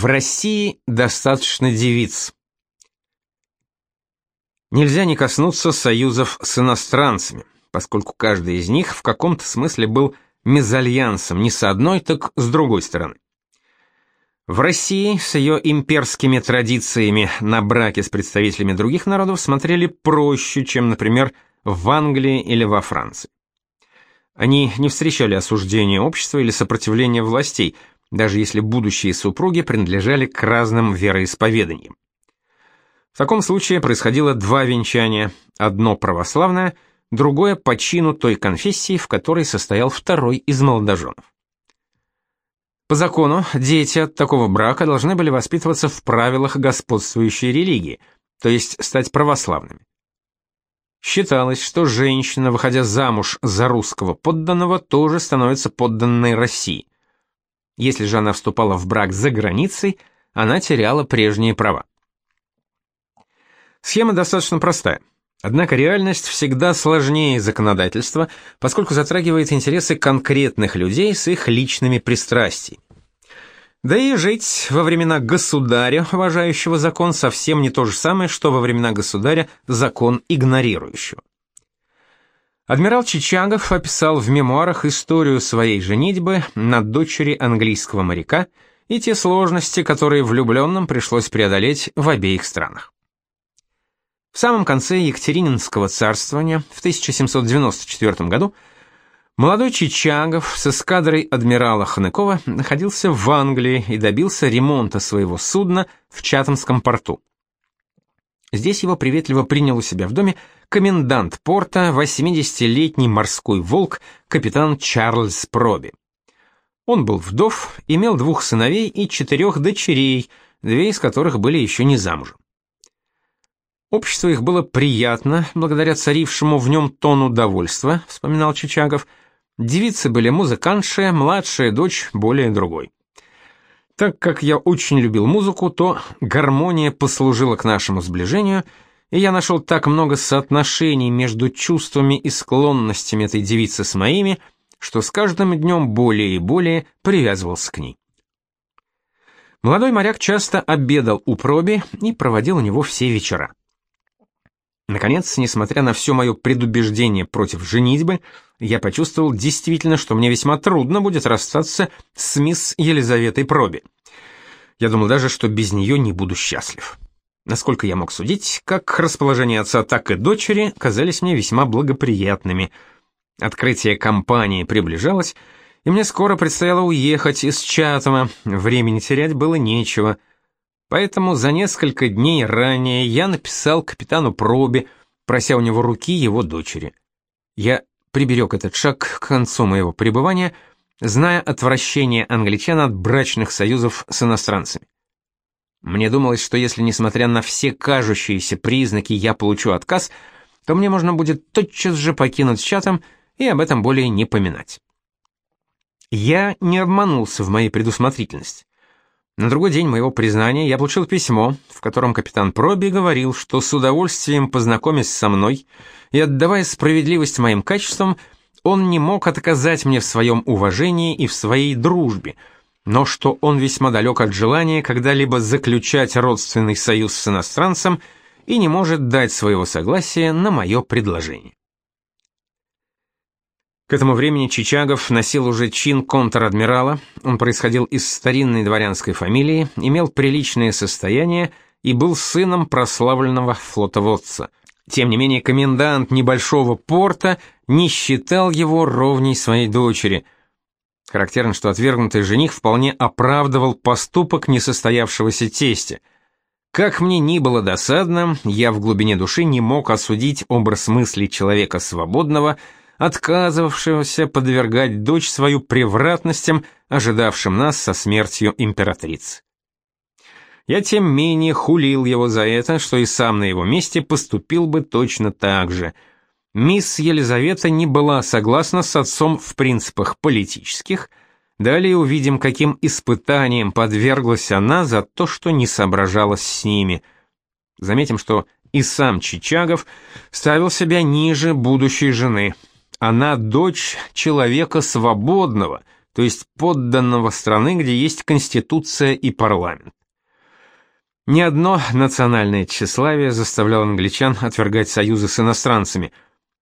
В России достаточно девиц. Нельзя не коснуться союзов с иностранцами, поскольку каждый из них в каком-то смысле был мезальянсом не с одной, так с другой стороны. В России с ее имперскими традициями на браки с представителями других народов смотрели проще, чем, например, в Англии или во Франции. Они не встречали осуждения общества или сопротивления властей, даже если будущие супруги принадлежали к разным вероисповеданиям. В таком случае происходило два венчания, одно православное, другое по чину той конфессии, в которой состоял второй из молодоженов. По закону, дети от такого брака должны были воспитываться в правилах господствующей религии, то есть стать православными. Считалось, что женщина, выходя замуж за русского подданного, тоже становится подданной России. Если же она вступала в брак за границей, она теряла прежние права. Схема достаточно простая. Однако реальность всегда сложнее законодательства, поскольку затрагивает интересы конкретных людей с их личными пристрастиями. Да и жить во времена государя, уважающего закон, совсем не то же самое, что во времена государя закон игнорирующего. Адмирал Чичагов описал в мемуарах историю своей женитьбы на дочери английского моряка и те сложности, которые влюбленным пришлось преодолеть в обеих странах. В самом конце Екатерининского царствования в 1794 году молодой Чичагов с эскадрой адмирала Ханыкова находился в Англии и добился ремонта своего судна в Чатамском порту. Здесь его приветливо принял у себя в доме комендант порта, 80-летний морской волк, капитан Чарльз Проби. Он был вдов, имел двух сыновей и четырех дочерей, две из которых были еще не замужем. Общество их было приятно, благодаря царившему в нем тону довольства, вспоминал Чичагов. Девицы были музыкантши, младшая дочь более другой. Так как я очень любил музыку, то гармония послужила к нашему сближению, и я нашел так много соотношений между чувствами и склонностями этой девицы с моими, что с каждым днем более и более привязывался к ней. Молодой моряк часто обедал у Проби и проводил у него все вечера. Наконец, несмотря на все мое предубеждение против женитьбы, я почувствовал действительно, что мне весьма трудно будет расстаться с мисс Елизаветой Проби. Я думал даже, что без нее не буду счастлив. Насколько я мог судить, как расположение отца, так и дочери казались мне весьма благоприятными. Открытие компании приближалось, и мне скоро предстояло уехать из Чатама, времени терять было нечего — Поэтому за несколько дней ранее я написал капитану Проби, прося у него руки его дочери. Я приберег этот шаг к концу моего пребывания, зная отвращение англичан от брачных союзов с иностранцами. Мне думалось, что если, несмотря на все кажущиеся признаки, я получу отказ, то мне можно будет тотчас же покинуть чатом и об этом более не поминать. Я не обманулся в моей предусмотрительности. На другой день моего признания я получил письмо, в котором капитан Проби говорил, что с удовольствием познакомясь со мной и отдавая справедливость моим качествам, он не мог отказать мне в своем уважении и в своей дружбе, но что он весьма далек от желания когда-либо заключать родственный союз с иностранцем и не может дать своего согласия на мое предложение. К этому времени Чичагов носил уже чин контр-адмирала, он происходил из старинной дворянской фамилии, имел приличное состояние и был сыном прославленного флотоводца. Тем не менее, комендант небольшого порта не считал его ровней своей дочери. Характерно, что отвергнутый жених вполне оправдывал поступок несостоявшегося тестя. Как мне ни было досадно, я в глубине души не мог осудить образ мыслей человека свободного, отказывавшегося подвергать дочь свою превратностям, ожидавшим нас со смертью императрицы. Я тем менее хулил его за это, что и сам на его месте поступил бы точно так же. Мисс Елизавета не была согласна с отцом в принципах политических, далее увидим, каким испытанием подверглась она за то, что не соображалась с ними. Заметим, что и сам Чичагов ставил себя ниже будущей жены – она дочь человека свободного, то есть подданного страны, где есть конституция и парламент. Ни одно национальное тщеславие заставляло англичан отвергать союзы с иностранцами.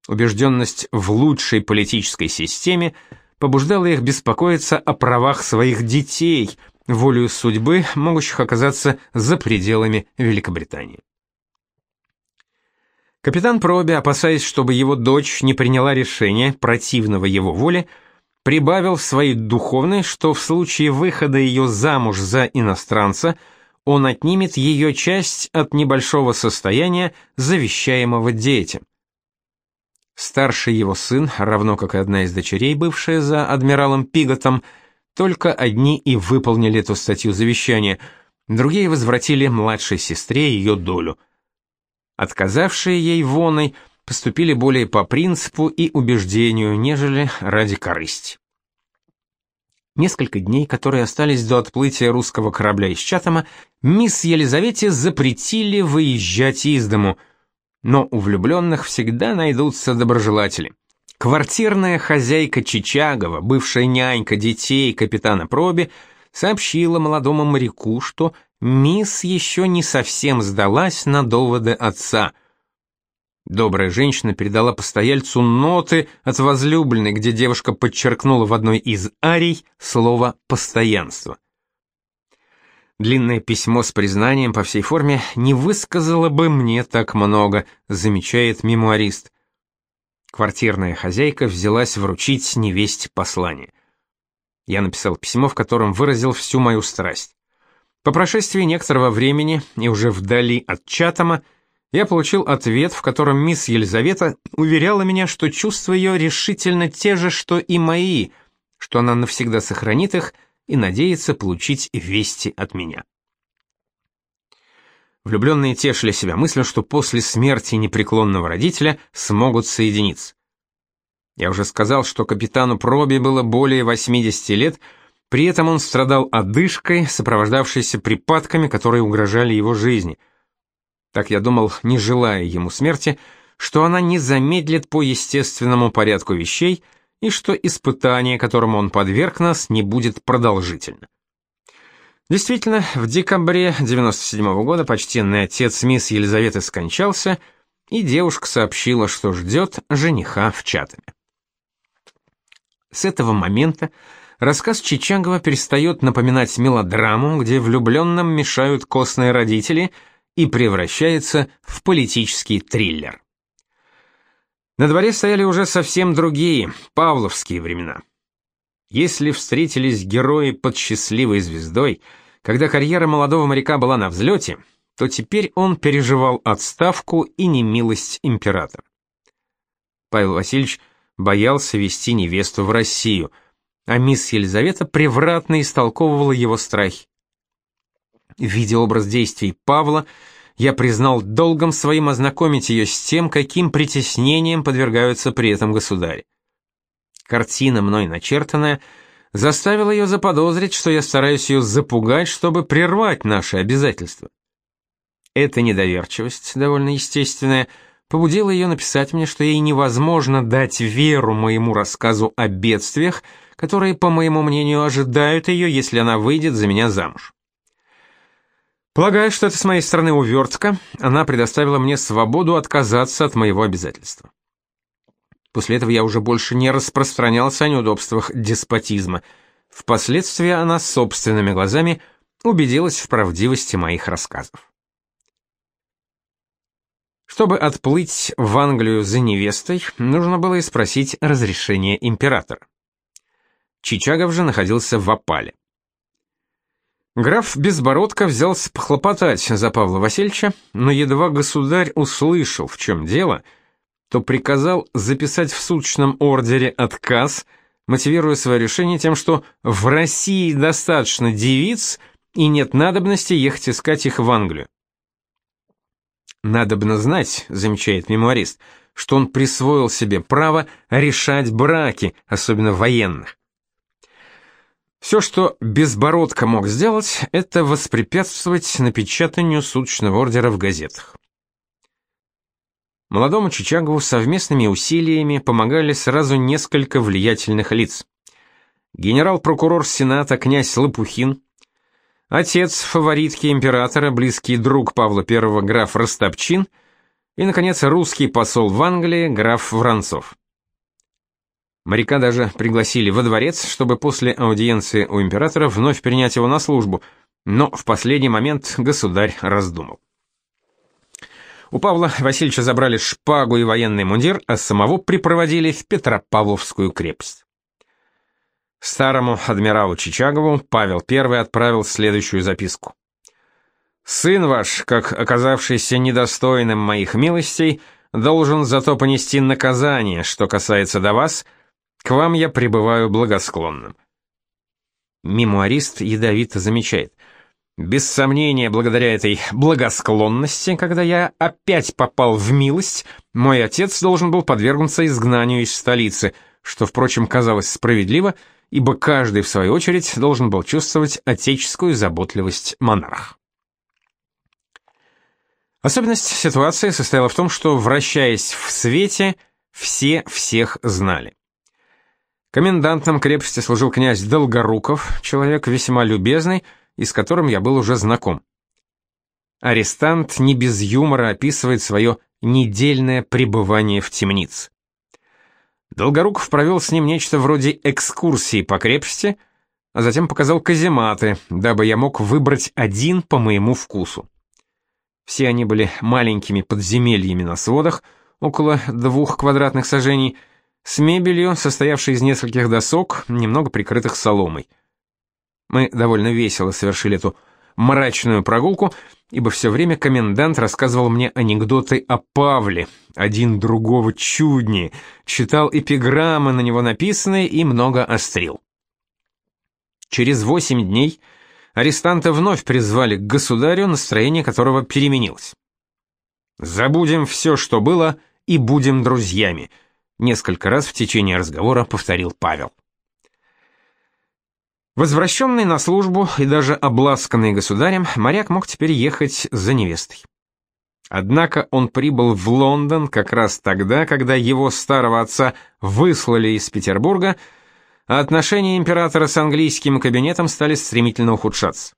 Убежденность в лучшей политической системе побуждала их беспокоиться о правах своих детей, волею судьбы, могущих оказаться за пределами Великобритании. Капитан Проби, опасаясь, чтобы его дочь не приняла решение, противного его воле, прибавил в своей духовной, что в случае выхода ее замуж за иностранца – он отнимет ее часть от небольшого состояния, завещаемого детям. Старший его сын, равно как и одна из дочерей, бывшая за адмиралом Пиготом, только одни и выполнили эту статью завещания, другие возвратили младшей сестре ее долю. Отказавшие ей воной поступили более по принципу и убеждению, нежели ради корысти. Несколько дней, которые остались до отплытия русского корабля из Чатама, мисс Елизавете запретили выезжать из дому. Но у влюбленных всегда найдутся доброжелатели. Квартирная хозяйка Чичагова, бывшая нянька детей капитана Проби, сообщила молодому моряку, что мисс еще не совсем сдалась на доводы отца – Добрая женщина передала постояльцу ноты от возлюбленной, где девушка подчеркнула в одной из арий слово «постоянство». Длинное письмо с признанием по всей форме не высказало бы мне так много, замечает мемуарист. Квартирная хозяйка взялась вручить невесть послание. Я написал письмо, в котором выразил всю мою страсть. По прошествии некоторого времени и уже вдали от Чатама, я получил ответ, в котором мисс Елизавета уверяла меня, что чувства ее решительно те же, что и мои, что она навсегда сохранит их и надеется получить вести от меня. Влюбленные тешили себя мыслью, что после смерти непреклонного родителя смогут соединиться. Я уже сказал, что капитану Проби было более 80 лет, при этом он страдал одышкой, сопровождавшейся припадками, которые угрожали его жизни – так я думал, не желая ему смерти, что она не замедлит по естественному порядку вещей и что испытание, которому он подверг нас, не будет продолжительно. Действительно, в декабре 97 -го года почтенный отец мисс Елизаветы скончался, и девушка сообщила, что ждет жениха в Чатаме. С этого момента рассказ Чичагова перестает напоминать мелодраму, где влюбленным мешают костные родители – и превращается в политический триллер. На дворе стояли уже совсем другие, павловские времена. Если встретились герои под счастливой звездой, когда карьера молодого моряка была на взлете, то теперь он переживал отставку и немилость императора. Павел Васильевич боялся вести невесту в Россию, а мисс Елизавета превратно истолковывала его страхи. Видя образ действий Павла, я признал долгом своим ознакомить ее с тем, каким притеснением подвергаются при этом государи. Картина, мной начертанная, заставила ее заподозрить, что я стараюсь ее запугать, чтобы прервать наши обязательства. Эта недоверчивость, довольно естественная, побудила ее написать мне, что ей невозможно дать веру моему рассказу о бедствиях, которые, по моему мнению, ожидают ее, если она выйдет за меня замуж. Полагаю, что это с моей стороны увертка, она предоставила мне свободу отказаться от моего обязательства. После этого я уже больше не распространялся о неудобствах деспотизма. Впоследствии она собственными глазами убедилась в правдивости моих рассказов. Чтобы отплыть в Англию за невестой, нужно было и спросить разрешение императора. Чичагов же находился в опале. Граф Безбородко взялся похлопотать за Павла Васильевича, но едва государь услышал, в чем дело, то приказал записать в суточном ордере отказ, мотивируя свое решение тем, что в России достаточно девиц и нет надобности ехать искать их в Англию. Надобно знать, замечает мемуарист, что он присвоил себе право решать браки, особенно военных. Все, что Безбородко мог сделать, это воспрепятствовать напечатанию суточного ордера в газетах. Молодому Чичагову совместными усилиями помогали сразу несколько влиятельных лиц. генерал-прокурор Сената князь Лопухин, отец фаворитки императора, близкий друг Павла I граф Ростопчин и, наконец, русский посол в Англии граф Воронцов. Моряка даже пригласили во дворец, чтобы после аудиенции у императора вновь принять его на службу, но в последний момент государь раздумал. У Павла Васильевича забрали шпагу и военный мундир, а самого припроводили в Петропавловскую крепость. Старому адмиралу Чичагову Павел I отправил следующую записку. «Сын ваш, как оказавшийся недостойным моих милостей, должен зато понести наказание, что касается до вас — к вам я пребываю благосклонным. Мемуарист ядовито замечает. Без сомнения, благодаря этой благосклонности, когда я опять попал в милость, мой отец должен был подвергнуться изгнанию из столицы, что, впрочем, казалось справедливо, ибо каждый, в свою очередь, должен был чувствовать отеческую заботливость монарха. Особенность ситуации состояла в том, что, вращаясь в свете, все всех знали. Комендантом крепости служил князь Долгоруков, человек весьма любезный и с которым я был уже знаком. Арестант не без юмора описывает свое недельное пребывание в темнице. Долгоруков провел с ним нечто вроде экскурсии по крепости, а затем показал казематы, дабы я мог выбрать один по моему вкусу. Все они были маленькими подземельями на сводах, около двух квадратных сажений, с мебелью, состоявшей из нескольких досок, немного прикрытых соломой. Мы довольно весело совершили эту мрачную прогулку, ибо все время комендант рассказывал мне анекдоты о Павле, один другого чуднее, читал эпиграммы на него написанные и много острил. Через восемь дней арестанта вновь призвали к государю, настроение которого переменилось. «Забудем все, что было, и будем друзьями», несколько раз в течение разговора повторил Павел. Возвращенный на службу и даже обласканный государем, моряк мог теперь ехать за невестой. Однако он прибыл в Лондон как раз тогда, когда его старого отца выслали из Петербурга, а отношения императора с английским кабинетом стали стремительно ухудшаться.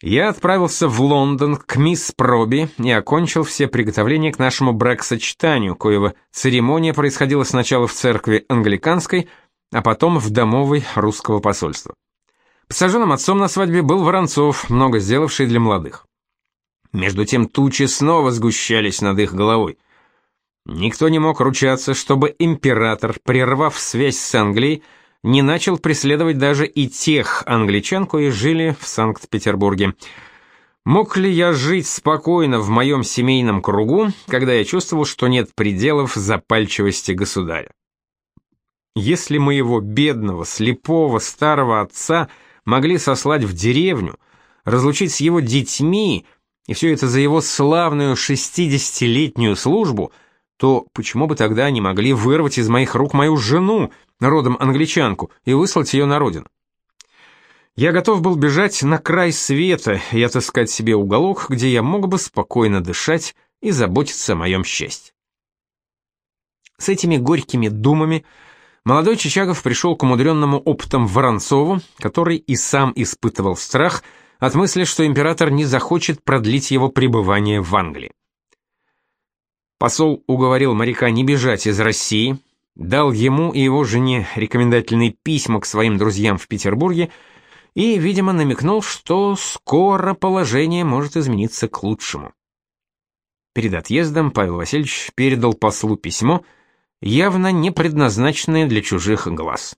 Я отправился в Лондон к мисс Проби и окончил все приготовления к нашему бракосочетанию, коего церемония происходила сначала в церкви англиканской, а потом в домовой русского посольства. Посаженным отцом на свадьбе был Воронцов, много сделавший для молодых. Между тем тучи снова сгущались над их головой. Никто не мог ручаться, чтобы император, прервав связь с Англией, не начал преследовать даже и тех англичан, кои жили в Санкт-Петербурге. Мог ли я жить спокойно в моем семейном кругу, когда я чувствовал, что нет пределов запальчивости государя? Если моего бедного, слепого, старого отца могли сослать в деревню, разлучить с его детьми, и все это за его славную шестидесятилетнюю службу, то почему бы тогда не могли вырвать из моих рук мою жену, родом англичанку, и выслать ее на родину. Я готов был бежать на край света и отыскать себе уголок, где я мог бы спокойно дышать и заботиться о моем счастье. С этими горькими думами молодой Чичагов пришел к умудренному опытом Воронцову, который и сам испытывал страх от мысли, что император не захочет продлить его пребывание в Англии. Посол уговорил моряка не бежать из России, дал ему и его жене рекомендательные письма к своим друзьям в Петербурге и, видимо, намекнул, что скоро положение может измениться к лучшему. Перед отъездом Павел Васильевич передал послу письмо, явно не предназначенное для чужих глаз.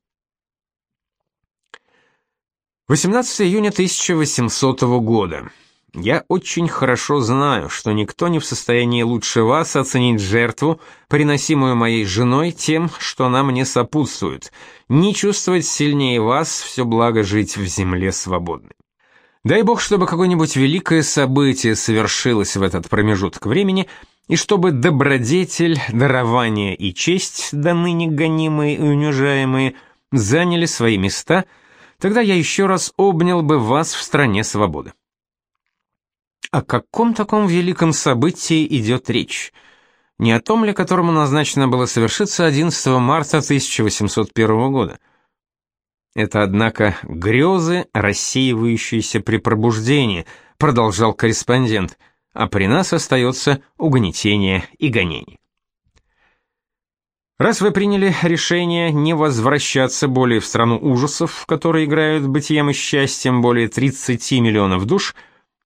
18 июня 1800 года. Я очень хорошо знаю, что никто не в состоянии лучше вас оценить жертву, приносимую моей женой тем, что она мне сопутствует, не чувствовать сильнее вас все благо жить в земле свободной. Дай Бог, чтобы какое-нибудь великое событие совершилось в этот промежуток времени, и чтобы добродетель, дарование и честь, до ныне гонимые и унижаемые, заняли свои места, тогда я еще раз обнял бы вас в стране свободы. О каком таком великом событии идет речь? Не о том ли, которому назначено было совершиться 11 марта 1801 года? Это, однако, грезы, рассеивающиеся при пробуждении, продолжал корреспондент, а при нас остается угнетение и гонение. Раз вы приняли решение не возвращаться более в страну ужасов, в которой играют бытием и счастьем более 30 миллионов душ,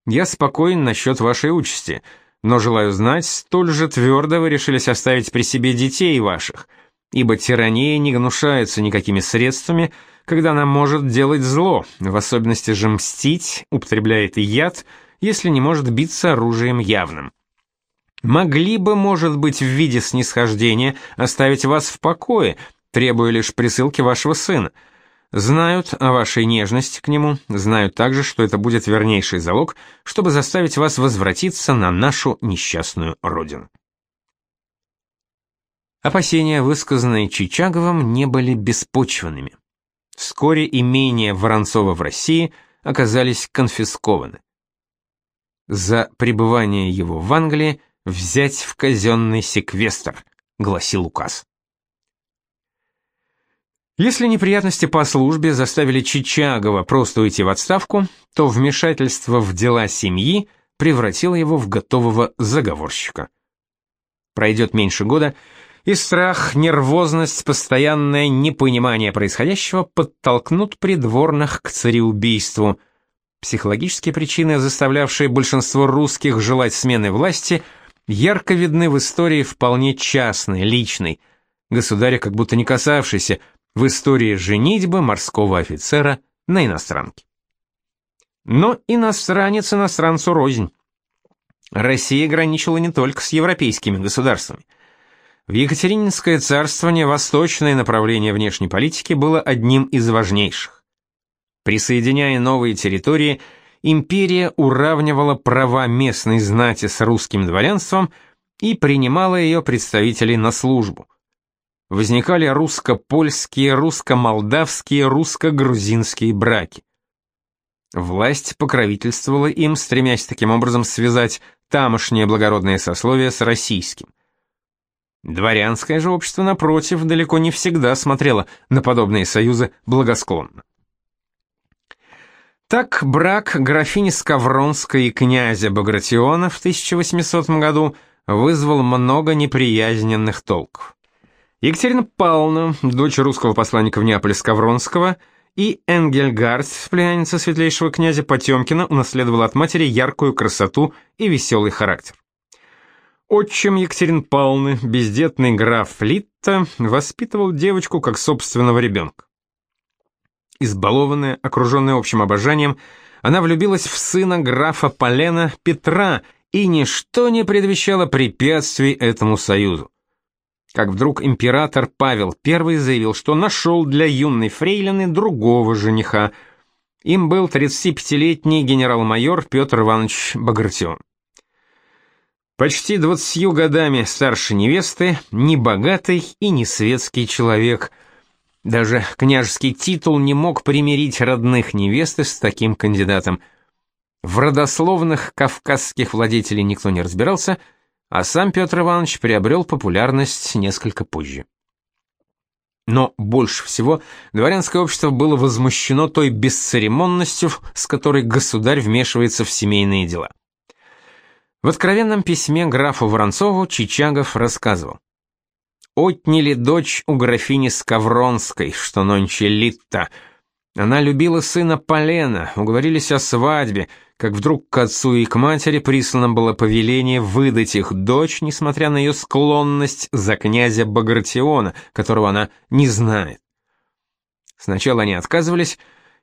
я спокоен насчет вашей участи, но желаю знать, столь же твердо вы решились оставить при себе детей ваших, ибо тирания не гнушается никакими средствами, когда она может делать зло, в особенности же мстить, употребляет яд, если не может биться оружием явным могли бы, может быть, в виде снисхождения оставить вас в покое, требуя лишь присылки вашего сына. Знают о вашей нежности к нему, знают также, что это будет вернейший залог, чтобы заставить вас возвратиться на нашу несчастную родину. Опасения, высказанные Чичаговым, не были беспочвенными. Вскоре имения Воронцова в России оказались конфискованы. За пребывание его в Англии – взять в казенный секвестр, гласил указ. Если неприятности по службе заставили Чичагова просто уйти в отставку, то вмешательство в дела семьи превратило его в готового заговорщика. Пройдет меньше года, и страх, нервозность, постоянное непонимание происходящего подтолкнут придворных к цареубийству. Психологические причины, заставлявшие большинство русских желать смены власти – ярко видны в истории вполне частной, личной, государя как будто не касавшейся, в истории женитьбы морского офицера на иностранке. Но иностранец иностранцу рознь. Россия граничила не только с европейскими государствами. В Екатерининское царствование восточное направление внешней политики было одним из важнейших. Присоединяя новые территории – империя уравнивала права местной знати с русским дворянством и принимала ее представителей на службу. Возникали русско-польские, русско-молдавские, русско-грузинские браки. Власть покровительствовала им, стремясь таким образом связать тамошнее благородное сословие с российским. Дворянское же общество, напротив, далеко не всегда смотрело на подобные союзы благосклонно. Так брак графини Скавронской и князя Багратиона в 1800 году вызвал много неприязненных толков. Екатерина Павловна, дочь русского посланника в Неаполе Скавронского, и Энгельгард, племянница светлейшего князя Потемкина, унаследовала от матери яркую красоту и веселый характер. Отчим Екатерин Павловны, бездетный граф Литта, воспитывал девочку как собственного ребенка. Избалованная, окруженная общим обожанием, она влюбилась в сына графа Полена Петра, и ничто не предвещало препятствий этому союзу. Как вдруг император Павел I заявил, что нашел для юной фрейлины другого жениха. Им был 35-летний генерал-майор Петр Иванович Багратион. Почти двадцатью годами старше невесты, небогатый и не светский человек – даже княжеский титул не мог примирить родных невесты с таким кандидатом. В родословных кавказских владетелей никто не разбирался, а сам Петр Иванович приобрел популярность несколько позже. Но больше всего дворянское общество было возмущено той бесцеремонностью, с которой государь вмешивается в семейные дела. В откровенном письме графу Воронцову Чичагов рассказывал отняли дочь у графини Скавронской, что нонче Литта. Она любила сына Полена, уговорились о свадьбе, как вдруг к отцу и к матери прислано было повеление выдать их дочь, несмотря на ее склонность за князя Багратиона, которого она не знает. Сначала они отказывались,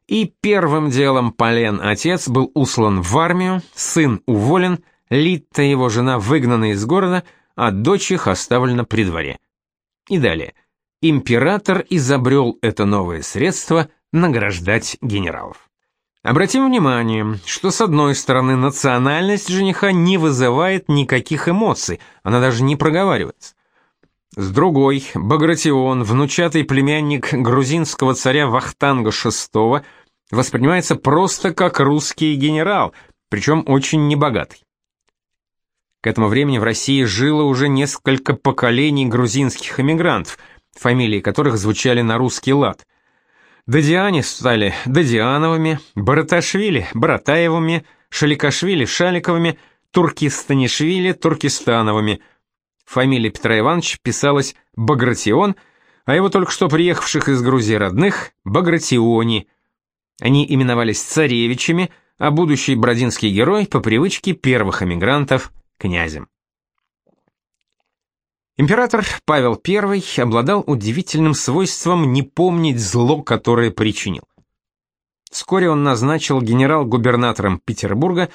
и первым делом Полен, отец, был услан в армию, сын уволен, Литта, его жена, выгнана из города, а дочь их оставлена при дворе. И далее. Император изобрел это новое средство награждать генералов. Обратим внимание, что с одной стороны национальность жениха не вызывает никаких эмоций, она даже не проговаривается. С другой, Багратион, внучатый племянник грузинского царя Вахтанга VI, воспринимается просто как русский генерал, причем очень небогатый. К этому времени в России жило уже несколько поколений грузинских эмигрантов, фамилии которых звучали на русский лад. Дадиане стали Дадиановыми, Бараташвили – Баратаевыми, Шаликашвили – Шаликовыми, Туркистанишвили – Туркестановыми. Фамилия Петра Ивановича писалась Багратион, а его только что приехавших из Грузии родных – Багратиони. Они именовались царевичами, а будущий бродинский герой по привычке первых эмигрантов – князем. Император Павел I обладал удивительным свойством не помнить зло, которое причинил. Вскоре он назначил генерал-губернатором Петербурга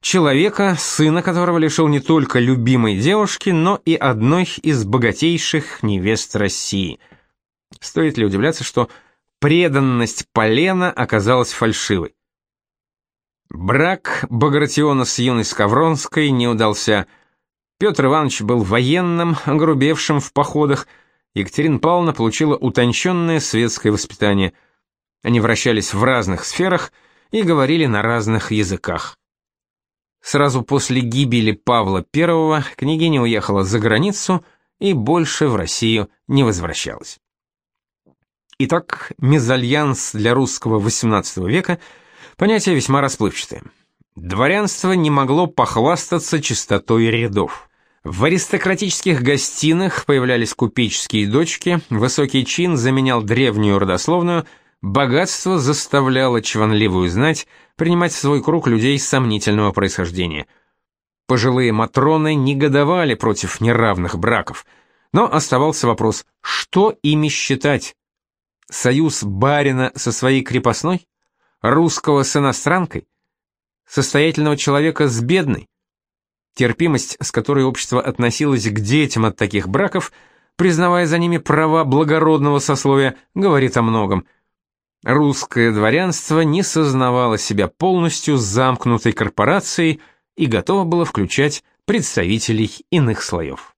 человека, сына которого лишил не только любимой девушки, но и одной из богатейших невест России. Стоит ли удивляться, что преданность Полена оказалась фальшивой? Брак Багратиона с юной Скавронской не удался – Петр Иванович был военным, огрубевшим в походах, Екатерина Павловна получила утонченное светское воспитание. Они вращались в разных сферах и говорили на разных языках. Сразу после гибели Павла I княгиня уехала за границу и больше в Россию не возвращалась. Итак, мезальянс для русского XVIII века – понятие весьма расплывчатое. Дворянство не могло похвастаться чистотой рядов. В аристократических гостиных появлялись купеческие дочки, высокий чин заменял древнюю родословную, богатство заставляло чванливую знать принимать в свой круг людей сомнительного происхождения. Пожилые матроны негодовали против неравных браков, но оставался вопрос, что ими считать? Союз барина со своей крепостной? Русского с иностранкой? состоятельного человека с бедной. Терпимость, с которой общество относилось к детям от таких браков, признавая за ними права благородного сословия, говорит о многом. Русское дворянство не сознавало себя полностью замкнутой корпорацией и готово было включать представителей иных слоев.